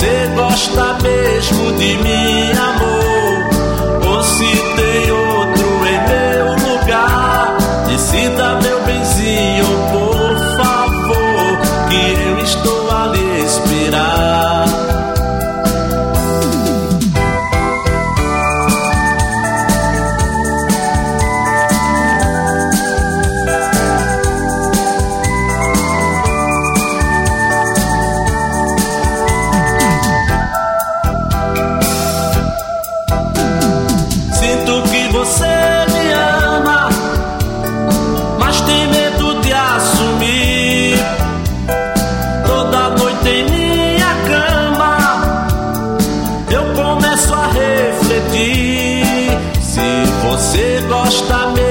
Você gosta mesmo de mim, amor? Ou se tem outro em meu lugar? Decida, meu benzinho. Você gosta mesmo?